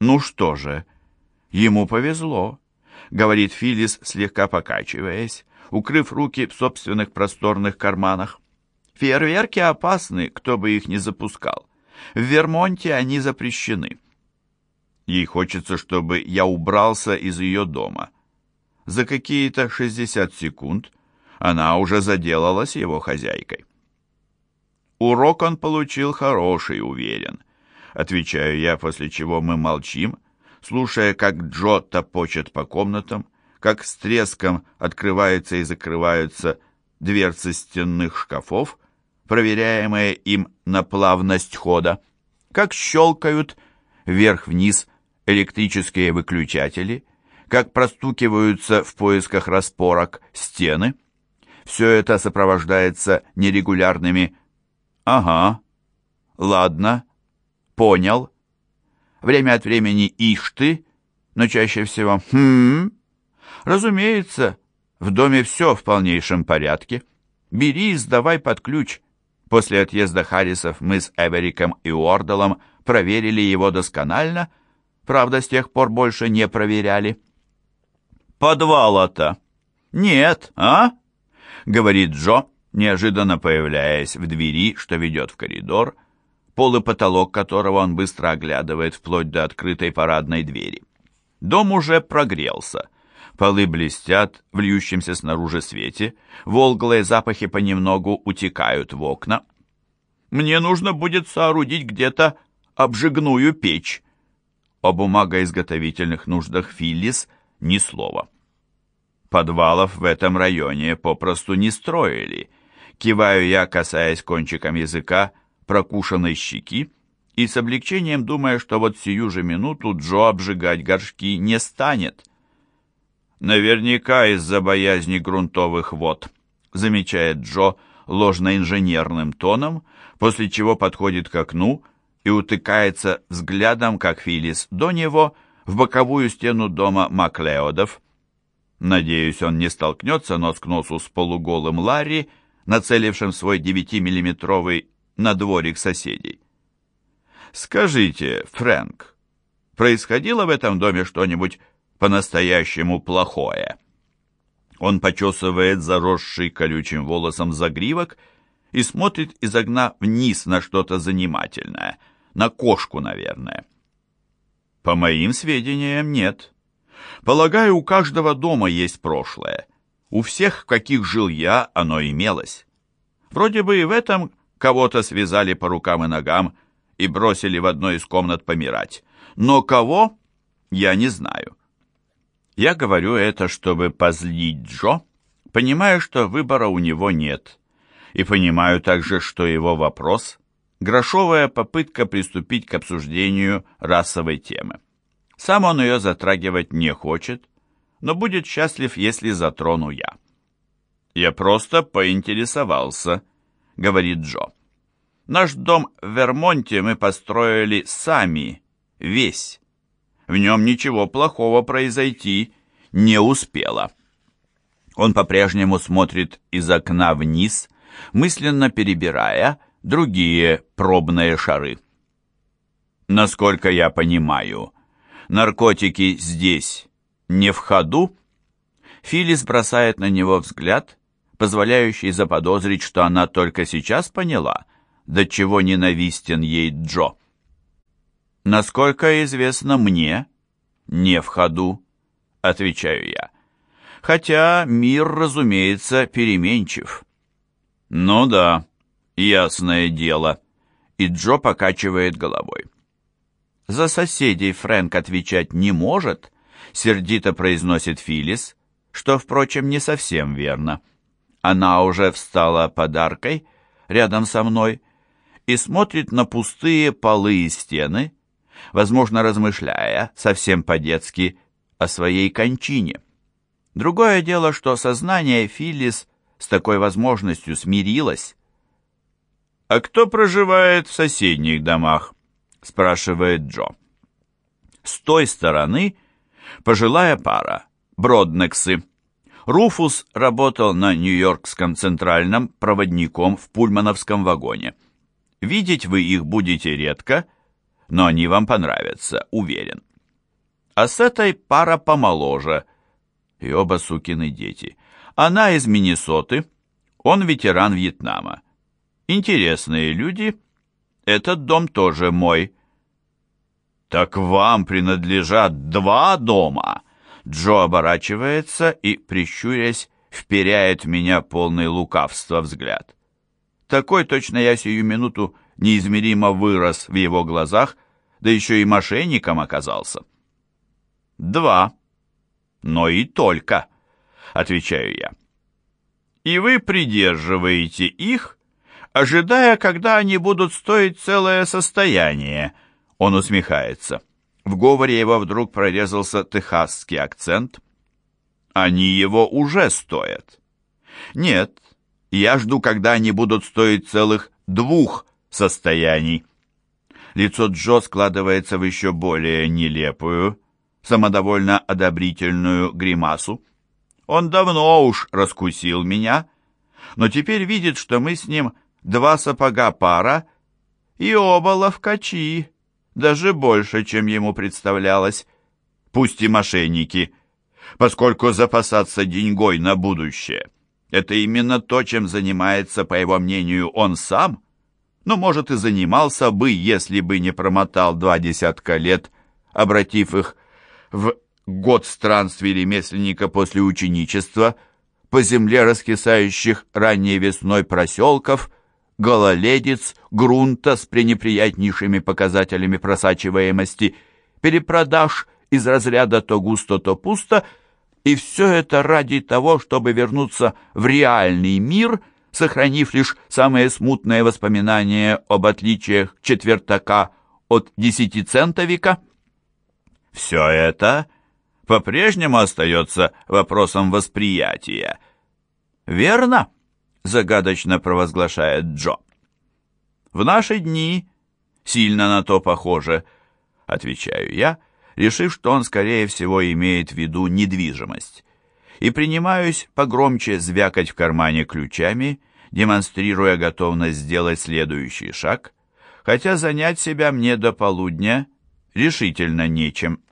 Ну что же, ему повезло, говорит Филлис, слегка покачиваясь, укрыв руки в собственных просторных карманах. Фейерверки опасны, кто бы их ни запускал. В Вермонте они запрещены. Ей хочется, чтобы я убрался из ее дома. За какие-то 60 секунд она уже заделалась его хозяйкой. Урок он получил хороший, уверен. Отвечаю я, после чего мы молчим, слушая, как Джо топочет по комнатам, как с треском открываются и закрываются дверцы стенных шкафов, проверяемые им на плавность хода, как щелкают вверх-вниз электрические выключатели, как простукиваются в поисках распорок стены. Все это сопровождается нерегулярными «Ага, ладно, понял». Время от времени «ишь ты», но чаще всего «хм». Разумеется, в доме все в полнейшем порядке. Бери и сдавай под ключ. После отъезда Харрисов мы с Эвериком и Уордалом проверили его досконально, правда, с тех пор больше не проверяли. «Подвала-то?» «Нет, а?» — говорит Джо, неожиданно появляясь в двери, что ведет в коридор, пол и потолок которого он быстро оглядывает вплоть до открытой парадной двери. Дом уже прогрелся. Полы блестят в льющемся снаружи свете, волглые запахи понемногу утекают в окна. Мне нужно будет соорудить где-то обжигную печь. О бумагоизготовительных нуждах Филлис ни слова. Подвалов в этом районе попросту не строили. Киваю я, касаясь кончиком языка прокушенной щеки, и с облегчением думая, что вот сию же минуту Джо обжигать горшки не станет. Наверняка из-за боязни грунтовых вод, замечает Джо ложно-инженерным тоном, после чего подходит к окну и утыкается взглядом, как Филлис, до него в боковую стену дома Маклеодов. Надеюсь, он не столкнется нос к носу с полуголым Ларри, нацелившим свой 9-миллиметровый на дворик соседей. «Скажите, Фрэнк, происходило в этом доме что-нибудь по-настоящему плохое?» Он почесывает заросший колючим волосом загривок и смотрит из окна вниз на что-то занимательное, на кошку, наверное. По моим сведениям, нет. Полагаю, у каждого дома есть прошлое. У всех, каких жил я, оно имелось. Вроде бы и в этом кого-то связали по рукам и ногам и бросили в одной из комнат помирать. Но кого, я не знаю. Я говорю это, чтобы позлить Джо, понимаю, что выбора у него нет, и понимаю также, что его вопрос – грошовая попытка приступить к обсуждению расовой темы. Сам он ее затрагивать не хочет, но будет счастлив, если затрону я. «Я просто поинтересовался», — говорит Джо. «Наш дом в Вермонте мы построили сами, весь. В нем ничего плохого произойти не успело. Он по-прежнему смотрит из окна вниз, мысленно перебирая другие пробные шары. Насколько я понимаю, наркотики здесь не в ходу? Филис бросает на него взгляд, позволяющий заподозрить, что она только сейчас поняла, до чего ненавистен ей Джо. Насколько известно мне, не в ходу, отвечаю я. Хотя мир, разумеется, переменчив. Ну да, ясное дело. И Джо покачивает головой. За соседей Фрэнк отвечать не может, сердито произносит Филис, что, впрочем, не совсем верно. Она уже встала подаркой рядом со мной и смотрит на пустые полы и стены, возможно, размышляя, совсем по-детски, о своей кончине. Другое дело, что сознание Филлис с такой возможностью смирилось. «А кто проживает в соседних домах?» — спрашивает Джо. С той стороны пожилая пара, Броднексы. Руфус работал на Нью-Йоркском центральном проводником в пульмановском вагоне. Видеть вы их будете редко — но они вам понравятся, уверен. А с этой пара помоложе, и оба сукины дети. Она из Миннесоты, он ветеран Вьетнама. Интересные люди. Этот дом тоже мой. Так вам принадлежат два дома. Джо оборачивается и, прищурясь, вперяет в меня полный лукавства взгляд. Такой точно я сию минуту неизмеримо вырос в его глазах, да еще и мошенником оказался. «Два. Но и только», — отвечаю я. «И вы придерживаете их, ожидая, когда они будут стоить целое состояние», — он усмехается. В говоре его вдруг прорезался техасский акцент. «Они его уже стоят». «Нет, я жду, когда они будут стоить целых двух состояний». Лицо Джо складывается в еще более нелепую, самодовольно одобрительную гримасу. Он давно уж раскусил меня, но теперь видит, что мы с ним два сапога пара и оба ловкачи, даже больше, чем ему представлялось. Пусть и мошенники, поскольку запасаться деньгой на будущее — это именно то, чем занимается, по его мнению, он сам, но, может, и занимался бы, если бы не промотал два десятка лет, обратив их в год странствий ремесленника после ученичества по земле раскисающих ранней весной проселков, гололедиц, грунта с пренеприятнейшими показателями просачиваемости, перепродаж из разряда то густо, то пусто, и все это ради того, чтобы вернуться в реальный мир, сохранив лишь самые смутные воспоминания об отличиях четвертака от десятицентовика. Все это по-прежнему остается вопросом восприятия. «Верно?» — загадочно провозглашает Джо. «В наши дни сильно на то похоже», — отвечаю я, решив, что он, скорее всего, имеет в виду недвижимость, и принимаюсь погромче звякать в кармане ключами, демонстрируя готовность сделать следующий шаг, хотя занять себя мне до полудня решительно нечем.